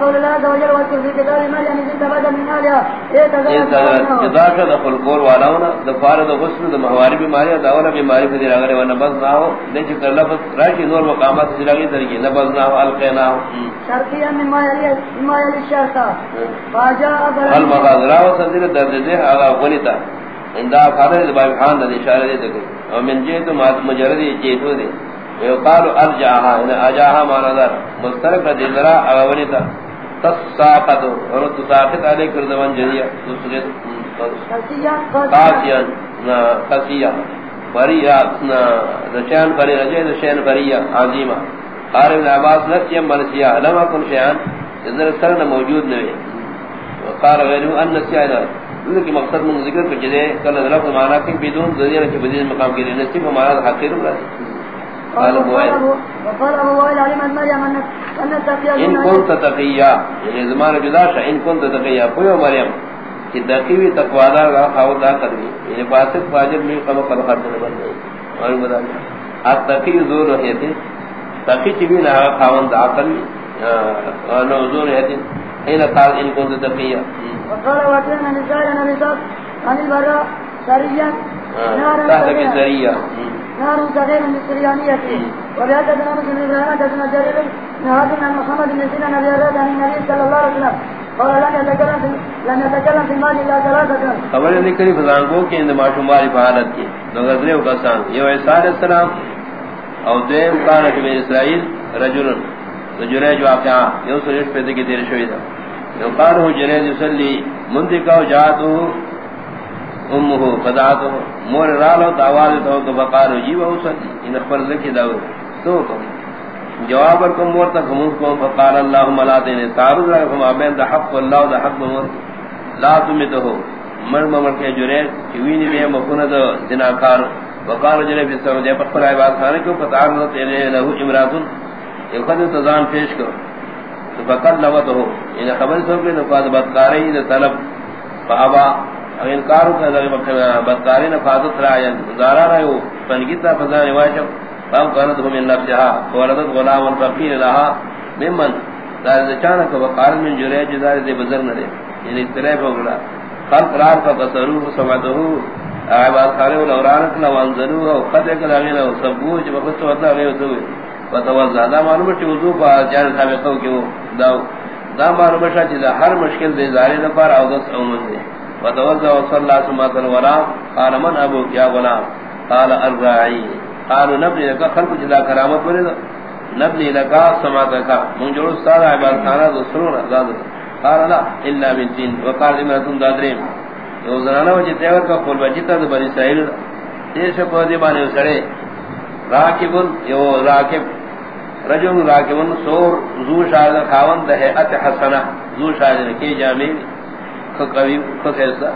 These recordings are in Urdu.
قول الله عز وجل واذكر في كتاب مريم إذ انتبذت من یہ تزوجت جدا کا دخل کور والاونا دفار د غسل د مہواری بیماری دا اولا بیماری فدی اگر وہ نبض نہ ہو لیکن کر لفظ راشی نور مقامات سے لگی درگی نبض نہ ہو القینا ہو شرطيا مما يلي مما يلي الشرطة فجاء المغازرہ و سندر درد دے آغا غنیتا اندا فادر دبای خان دا اشارہ دے دے او من جیتو مجرد جیتو دے. ويقال ارجعها ان اجاها ما نظر مسترق دي ذرا اغونيتا تساقط اور تساقط. عليه كردوان جديا دوسرے قاسيا قاسيا فريا رشان فري رجع رشان فريا عظيما قال ابن عباس نفسيا مرسيا لما كن شيئا. اذن سرنا موجود نوي وقال غيره ان نسيا لیکن مقصد من ذکر کو جدے کل لفظ معنی کہ بدون ذریعہ کے بدون مقام کے لیے نصیب ہمارا حقیر راضی قال ابو وقال ابو وائل علم مريم ان ان تقيا ان كنت تقيا. یعنی زمان جدا شا ان كنت تقيا. کوئی مریم کہ دقیوی تقوادار کا خاو دا کرنی یعنی فاسق فاجر میں قم قد خرد بن گئی اور بتا ات تقی زور ہے تے تقی چوی نہ خاون دا عقل. اور نو زور ہے تے این قال ان كنت تقيا. وقال وكان نساء صلى الله عليه وسلم سريا نارا سريا. نار صغير من السريانية وبهددنا مسلم إبراهيم كسنا جرير نهادنا محمد بن سنة نبي الرد عن النبي صلى الله عليه وسلم قال لن يتكلم في لن يتكلم في المال إلا ثلاثة خبر ذکری فضانگو کے اندر معشوماری فحالت کی نغذرے و قسان یو عیسیٰ علیہ السلام او دیم کانت من اسرائیل رجلن تو جریج واقعا یو سریش پیدا کی تیر شوئی دا یو قانو جریج یسلی منتقا جاتو امه فدعته، مور رالو دعوال تو تو بقالو جی وہ سدی ان پر لکھی داو تو تو جواب کو مور تک ہم کو فقال اللهم لا دین تعرض لكم ابن ذا حق الله ذا حق مور. لا تم تو مر مر کے جڑے وینی بے مکن دو جناکار وقال جنے بھی سو دے پر فرائے بات کھانے کو پتہ نہ تے لہ امرات یقد تزان پیش کرو تو فقط لو تو ان یعنی خبر سو کے نفاذ بدکاری طلب فابا او انکار کا ذری مکہ بدکاری نہ فاضت را یا گزارا رہے ہو پنگیتا فضا رواج فام کانت ہم ان نفسها ولدت غلام الفقير لها ممن. ذات چانک وقال من جرے جزار دے بزر نہ دے یعنی طرح ہو خلق رار کا تصرف سمعته اعباد خارے الاوران کا وانزلو او قد کلا غیر او سبو جو وقت ودا غیر تو وتوزع دا معلوم ہے وضو کا جان سابقہ کہ وہ دا دا معلوم ہے کہ ہر مشکل دے زارے نہ پر او دس او من دے فتوضا وصلى الله سمات الوراء قال من ابوك يا غلام. قال الراعي قالوا نبني لك خلق جی جدا کرامت ورد نبني لك سماتك من جوڑ سارا عباد خانا دوسرون ازاد قال لا، الا من دين وقال امرتون دادرين یو زنانا وجہ تیور کا قول بجیتا دو بنی اسرائیل تیش کو دیبانے سڑے راکبن، یو راکب. رجل راکبن، سور، زو شاہد خاون، دہیعت حسنہ. زو شاہد کی جامعی قوی خسیسا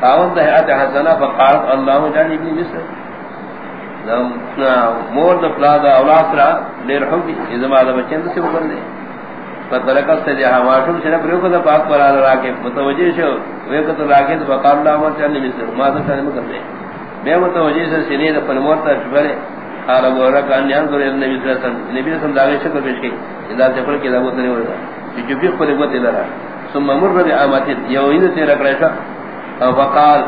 خاون ده ات حسنا فقالت الله جل ابن مصر نم مور د پلا دا اولاد را لیر ہو گی اذا ما دا بچن سے اوپر دے. فترکت سے جہاں واشم سے پریو کو دا پاک پر آ کے متوجہ شو وہ کہ تو راکے تو فقال الله جل مصر ما تو شان مکر دے. میں متوجہ سے سینے دا پر مور تا شبرے قال ابو رکع ان ينظر الى النبي صلى الله عليه وسلم، نبی صلی اللہ علیہ وسلم پیش کی. اذا تقول کہ دا وہ نہیں ہوگا جو بھی پر وہ دلا ثم مر بعامت يوين تيرا كريشا فقال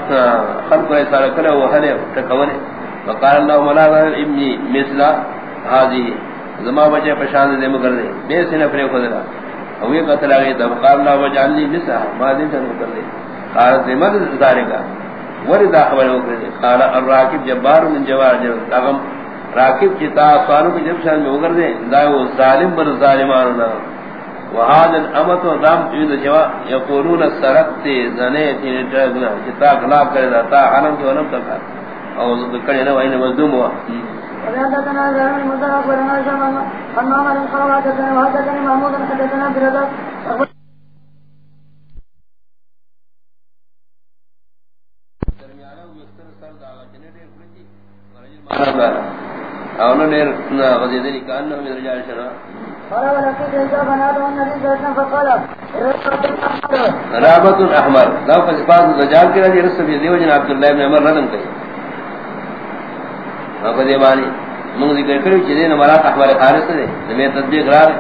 خلق رسالة كله وهل تكونه فقال الله ملا ابني مثل هذه. زما بچے پشان دے مگر دے بے سنے پرے خود را او قتل اگے تب قال الله وجعل لي مثل ما دین سے مگر دے قال دے مد دارے گا وردا خبر ہو گئے قال الراكب جبار من جوار جو اغم راکب چتا سوالوں کے جب شان میں مگر دے دا وہ ظالم بر ظالمانہ وهذا الامت ودام يد جوا يقولون سرقت زنيت نتغنا جتا خلاف کرے تا عالم تو نم تک او کڑے نہ وین مظلوم ہوا وحدثنا زمان مضاف ورنا زمان اما من خرجت وحدثنا محمود حدثنا بردا اور نے نہ غزیدنی کان نہ رجال شرا رابط الاحمر لو فصفات الدجال کے رضی رسول دیو جن عبداللہ ابن عمر ردم کئی وقت یہ بانی منگ ذکر کرو چیزیں مرات احمر خارس دے نمی تدبیق را رہے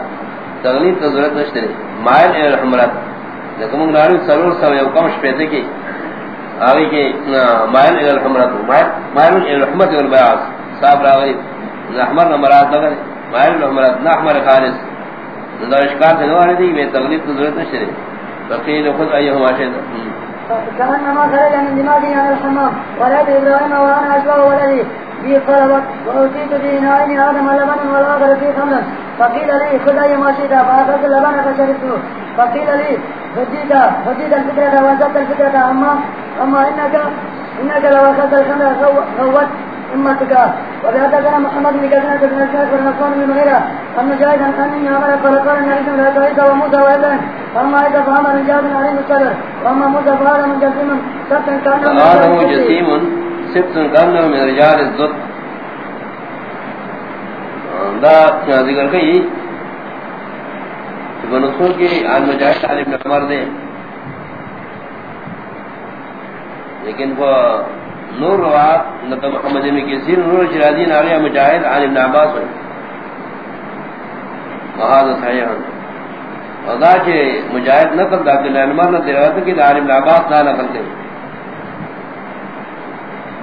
تغلیب تو ضرورت نشتے مائل اے الحمرات. لیکن منگ ناری سرور سو یو کمش پیتے کی آگئی کی مائل اے الحمرات. مائل اے الحمرات والبیاس صاحب راغی احمر نمرات لگر مائل الحمرات نا احمر خالص. دار اشکار سے نوارے دی بے تغلیب تو ضرورت نشتے فقیر خود ایہو ماشید كأنما خرج من دماغي عن الحمام. ولد إبراهيم وأنا أشبه ولدي في قلبت وأتيت في نائم آدم لبن والآخر في خمر. فقيل لي، خذ أي ما شئت، فأخذت اللبن فشربته. فقيل لي هديت هديت الفكرة وزدت الفكرة أما أما إنك إنك لو أخذت الخمر غوت. أمتك وبهذا محمد بن كثير بن الشيخ ونصر بن مغيرة أن أنني عمل فلقال النبي عليه وسلم وموسى وإبراهيم فأما إذا فهم من جاب عليه الصدر وأما موسى فهذا جسيم سبتا كأنه هذا جسيم سبتا كأنه من رجال الزد دا ذکر کئی بنصور کی آن مجاہد ابن عمر دے لیکن وہ نور روات نبی محمد میں کثیر نور شرازین علیہ مجاہد عن ابن عباس ہوئی وہذا صحیح اور دا چھے مجاہد نقل دا عبداللہ عمر نے دروات کی دا ابن عباس لا نقل دے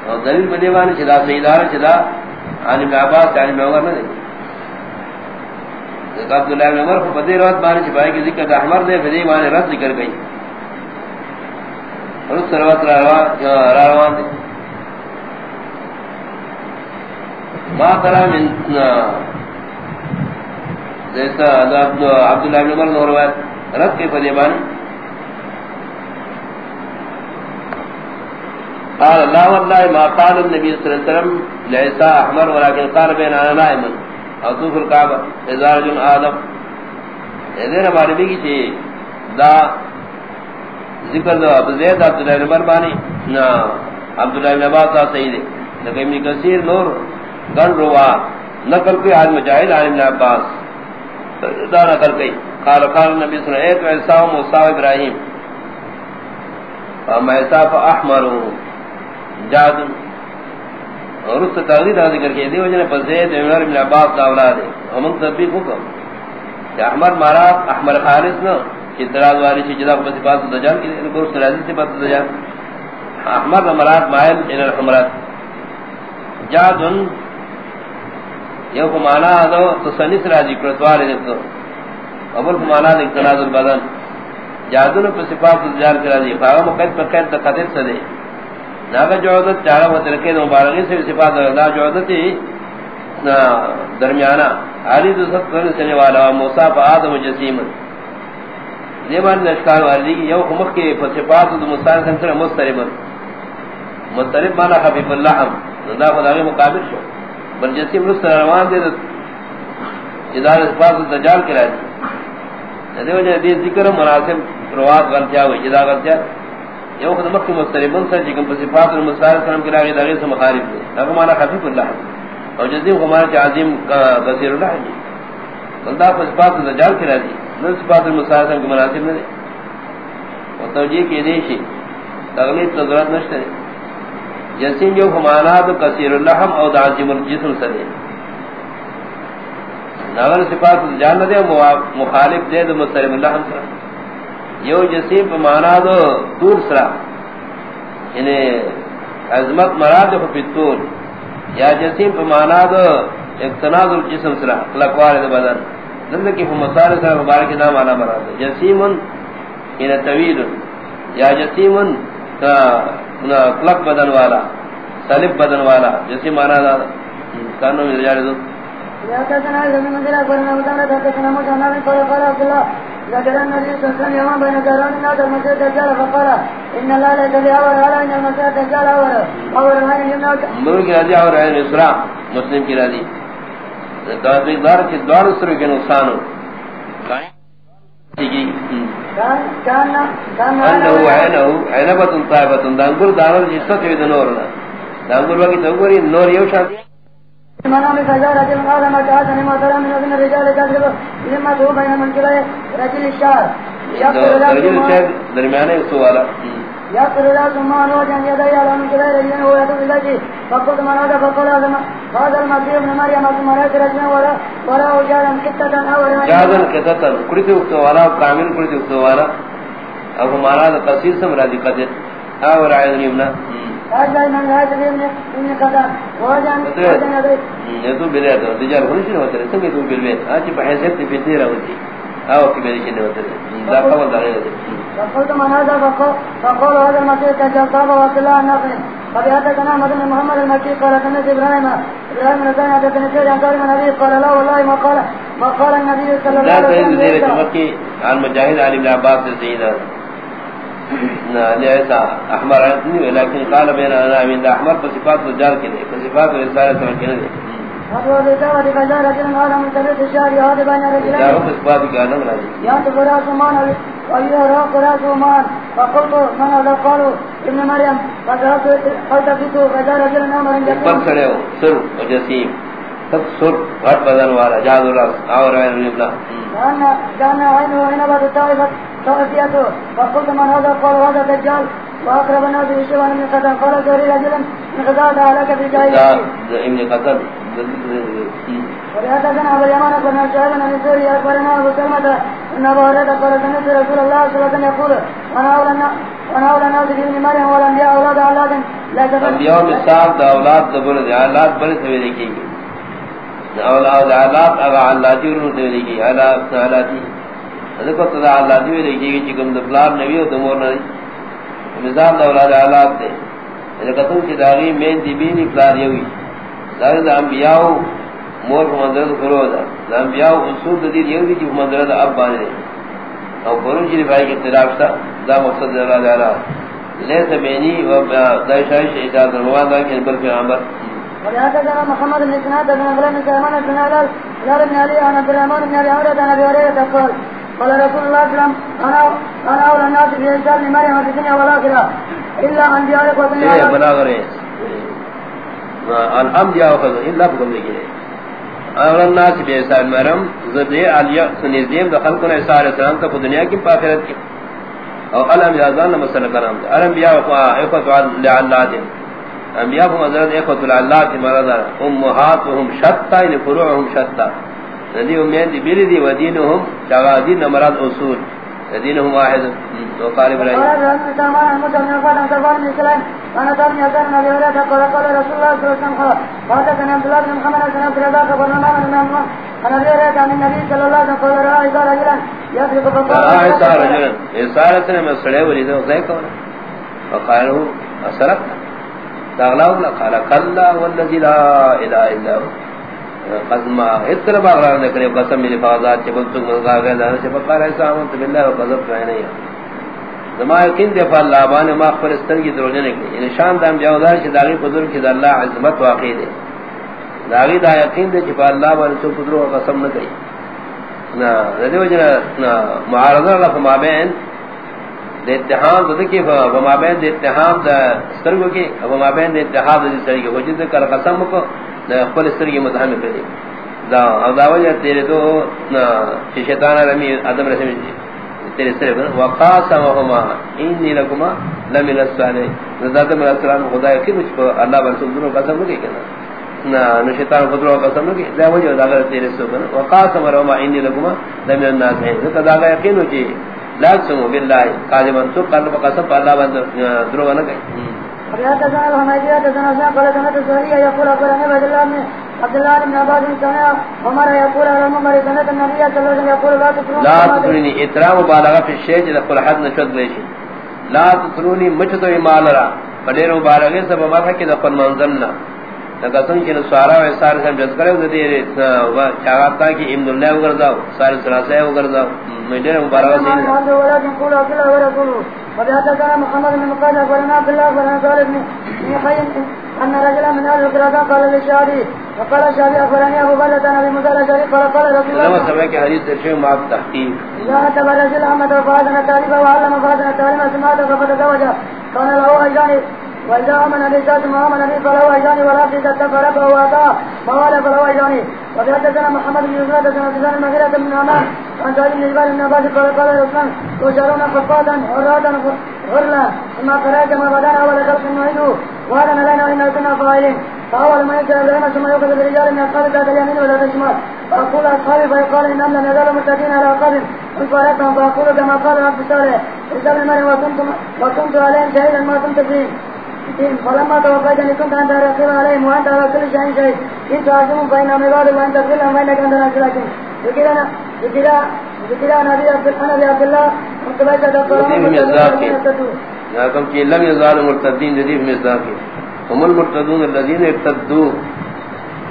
اور دلیل بدیوانی چھے دا سیدار چھے عن ابن عباس عن ابن عمر نے دے۔ عبداللہ ابن عمر کو بدی روات بانی چھے بائی کی ذکر احمر دے فدی مانی رد ذکر گئی۔ اور اس سروات را دے ما ترى من جیسا عبداللہ بن عمر روایت رد کے فدیبان قال، لا والله ما قال النبي صلى الله عليه وسلم ليس احمر ولكن قال بين انا نائم. اطوف الكعبه اذا رجل ادم اذن ہمارے بھی کی دا ذکر دا ابو زید عبداللہ بن عمر بانی. نا، عبداللہ بن عباس سید لیکن کثیر نور گن روا، نقل کی آج مجاہد آن ابن عباس. دا نقل کی قال قال نبی صلی اللہ علیہ وسلم ایت عیسیٰ و موسیٰ و ابراہیم. فاما عیسیٰ فا احمرو جاد. اور اس تغییر دا ذکر کی دیو جنہ پر زید، عمر ابن عباس دا اولاد ہے. ومن تبیق حکم. کہ احمر مارا احمر خالص نا، کہ دراز والی چی جدا کو صفات دجال کی دیو کو سرازی صفات دجال. احمر مراد مائل، ان الحمرات. جادن یو کو مانا دو تصنیس راجی کرتوار دیتو ابل کو مانا دیکھ تناز البدن. جادن پر صفات دجال کی راجی فاغا مقید پر قید تقدر سدے. ناگا جوعدت چارا و ترکی دو مبارغی سے صفات دا جوعدتی درمیانا علی دو سب کرنے سنے والا موسیٰ پا آدم جسیم. دیمان نشکار والی، یو خمق کے صفات دو موسیٰ سنسر مستربن مسترب مانا حبیب اللہ ہم دا خدا کے مقابل شو. بل جسیم رس روان دے ادارہ صفات دجال کرا دی دے وجہ دی ذکر مناسب روات غلطیا ہوئی جدا غلطیا یو خود مکہ مستربن سر جی جکم پر صفات المصالح سلام کرا گئی داغیر سے مخارب دے لیکن مانا خفیف اللہ اور جزیم خمانا چا عظیم بصیر اللہ جی۔ بلدہ پر صفات دجال کرا دی نل صفات المصالح سلام کی مناسب نہ دے۔ اور توجیہ کی دیشی تغلیب تضرات نشتے۔ دے جسیم جو ہمانا تو کثیر اللحم او دعظیم الجسم سدے ناغر صفات جان دے مخالف دے دو مسترم اللحم سرا یو جسیم پا مانا دو دور سرا۔ یعنی عظمت مراد پا پیتور یا جسیم پا مانا دو اقتناز الجسم سرا لکوار دو بدن۔ زندگی پا مسار سرا مبارک نام آنا مراد۔ جسیمن یعنی طویل۔ یا جسیمن کلک بدن والا سلب بدن والا جیسی مانا دا کانو میں رجال دو۔ وسلم ان ان مرو کی راضی مسلم کی راضی دار کی کے نقصان ہو۔ انہو عینہو عینبتن طائبتن دانگر دانر جسد ہوئی دنورنا دانگر باقی توگوری نور یو شاکی منام فجار رجل قال ما تعاس نما ترى من الرجال كذب لما تو بين من كلا رجل الشعر رجل الشعر درمیانے سوالا يأكل لا سمان وجن يدي على من كبير الدين ويدب إليه فقلت من هذا فقل هذا المسيح ابن مريم ثم رأيت رجلا ولا ولا وجادا كتة أو جادا كتة كريت وقت والا كامل كريت وقت والا؟ او ہمارا قصیر سے مرادی قدر او رعید نیمنا هذا من هذا قدر وجن وجن يدري یہ تو بلے تو دجال ہونے سے ہوتا ہے سمے تو بلے اج بحثت تے فتنے رہتی او کی میری کنے ہوتا ہے. دا قول دارے فقلت من هذا فقال هذا المسيح كجلطاب وصل الله النافع فبياتنا مدن محمد المكي قال كنت إبراهيم إبراهيم نتاني عدد نسير عن كلمة نبي قال لا والله ما قال ما قال النبي صلى الله عليه وسلم. لا مكي عن مجاهد علي بن عباس سيدنا احمر لكن قال بين انا من احمر صفات كده صفات كده هو بيتاوة فجاء رجل هذا من تبيت الشهر فقلت من هذا قالوا ابن مريم فذهبت فالتفت فجاء رجل امر پر کھڑے ہو سر و جسیم۔ سب سر ہٹ بدن والا جاد الراس اور عین ابن كان كان عينه عنبة الطائفة فأتيته فقلت من هذا قال هذا دجال وأقرب الناس بشيء من قتل قال جري رجلا من غزاة عليك في جاهلية ابن قتل۔ ولهذا أبو اليمان أخبرنا شعيبا من سوريا أخبرنا أبو سلمة أن أبو هريرة قال سمعت رسول الله صلى الله عليه وسلم يقول أنا أولى الناس أنا الناس بابن مريم والأنبياء أولاد أولاد لا تفرق انبیاء میں دا اولاد دبر دے اولاد بڑے سویرے کی اولاد اولاد اگا اللہ جی۔ انہوں نے لکھی اولاد اولادی جی۔ ذکر تو اللہ جی لکھی گئی چکم دبلار نبی و دمور نبی۔ مثال دا اولاد اولاد دے۔ ذکر تو داغی مین دی بینی پلار یوی۔ داغی دا انبیاء مور کو مندرد کرو دا دا انبیاء اصول دا دیر یوی جو مندرد اب بانے او قرون شریف آئی کی اختلاف تا دا مقصد دا اولاد اولاد لیس بینی و دا شایش اعتاد روان دا کہ بل پیغمبر. ولهذا محمد بن سناد بن ابراهيم بن سليمان بن هلال قال ابن علي عن عبد الرحمن بن ابي هريره عن ابي هريره قال قال رسول الله صلى الله عليه وسلم انا انا اولى الناس برجال مريم في الدنيا والاخره الا انبياء وكل الانبیاء وقت الا بكم لگے اور الناس بیسان مرم زدی علیہ سنیزیم دخل کن عیسیٰ علیہ السلام کا دنیا کی پاکرت کی اور الانبیاء ذان مسئلہ کرام الانبیاء اخوت لعلہ دن انبیاء کو حضرت اخوت لعلہ کی مرض. امہاتهم شتا یعنی فروعهم شتا ندی امین دی بیلی دی ودینهم شغادین مراد اصول دینهم واحد. وقال ابراہیم قال رسول الله محمد بن عبد قال قال رسول الله صلى الله عليه وسلم قال كان عبد الله بن محمد بن عبد الله بن عمر بن عمر انا غير كان النبي صلى الله عليه وسلم قال راى رجلا يضرب فقال عیسیٰ رجلا عیسیٰ علیہ السلام سڑے ولید غزائی کونا وقالہ اثرت داغلاو قال کلا والذی لا الہ الا هو قسم اتر باغرا نے کرے قسم میری بازات چ بلتو مزا گئے دار سے بقار ایسا ہوں تو بالله وقذب ہے نہیں زما یقین دے فال لابان ما خبر استر کی درونے نے یعنی شان دام جاودار چ داغی قدر کی اللہ عظمت واقع دے داغی دا یقین دے چ فال لابان چ قدر و قسم نہ کئی نہ ردی وجنا نہ معارضہ اللہ فما بین دے اتحاد دے کی فما بین دے اتحاد سترگو کی فما بین دے اتحاد دے سری کی وجد کر قسم کو دا خپل سترگی متهم کړي دا، او دا وجه تیرے تو نا شیطان رمی ادم رسمی تیرے سره بنا وقاسمهما انی لکما لمن الصالحین ذات من السلام خدا کی مجھ کو اللہ رسول دونوں قسم نہیں کہنا نا نو شیطان قسم نہیں دا وجه دا تیرے سو بنا وقاسمهما انی لکما لمن الناس ہے دا یقین ہو جی۔ لا سمو بالله قادما تو قلب قسم اللہ بند درو نہ کہ قال الله بن عباس سنة عمر يقول على المنبر سنة النبي صلى الله عليه وسلم يقول لا تسرون لا تسروني اترام مبالغة في الشيء جدا قل حد نشد ليشي لا تسروني مجتوي مالرا فدير مبالغة سبب مرحة كده قل منظمنا لکہ سن کی نسوارا و سار سے جس کرے وہ دے چاغتا کی ابن اللہ وغیرہ دا سارے سلاسے وغیرہ دا مجھے مبارک سے محمد ولكن قول أكله ورسوله. وبحدثنا محمد بن مقادة ولنا عبد الله ولنا صالح بن خيم أن رجلا من أهل القرآن قال للشعبي وقال الشعبي أخبرني أبو بلد أنا بمزال الشعبي قال قال رسول الله لما سمع کہ حدیث ترشیح مع تحقیق إذا أتبع رجل أحمد وفادنا التعليم وعلم فادنا التعليم سمعت ففتزوج كان له أجانب وإذا آمن بذات ما آمن به فله أجانب ولا في ذات فربه وأتاه فوال فله أجانب وحدثنا محمد بن حدثنا سفيان بن مغيرة بن نعمان عن سعيد بن جبال بن عباس قال قال عثمان وشارون خفاضا عرادا غرلا ثم قرأ كما بدانا أول خلق نعيده وهذا لنا إن كنا فاعلين. فأول ما يكتب العلم ثم يؤخذ برجال من أصحاب ذات اليمين ولا الشمال فأقول أصحابي فيقال إنهم لم يزالوا مرتدين على أعقابهم قلت ولكم فأقول كما قال عبد الصالح إذا المرء وكنت وكنت عليهم شهيدا ما كنت فيهم. فلما توفيتني كنت أنت رقيب عليهم وأنت على كل شيء شيء إن تعزموا فإن عباد وأنت تغفر لهم فإنك أنت ناصر لكن ذكرنا ذكرنا ذكرنا نبي عبد نبي عبد الله مقتبلت دكتور لكن کہ لم يزال مرتدین جدید مزداق هم المرتدون الذين ارتدوا.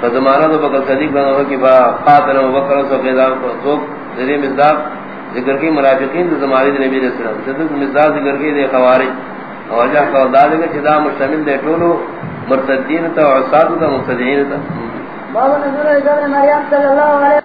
فزمانہ تو بکر صدیق بنا ہوا کہ با قاتل و بکر و قیدان کو سوک جدید مزداق ذکر کی منافقین تو زمانی نبی علیہ السلام. صدق مزداق ذکر کی دے خوارج. اور جہاں قول دادے کہ چدا مشتمل دے ٹولو مرتدین تا عصاد تا مقتدین تا. باب نزول عزاد مریم صلی اللہ علیہ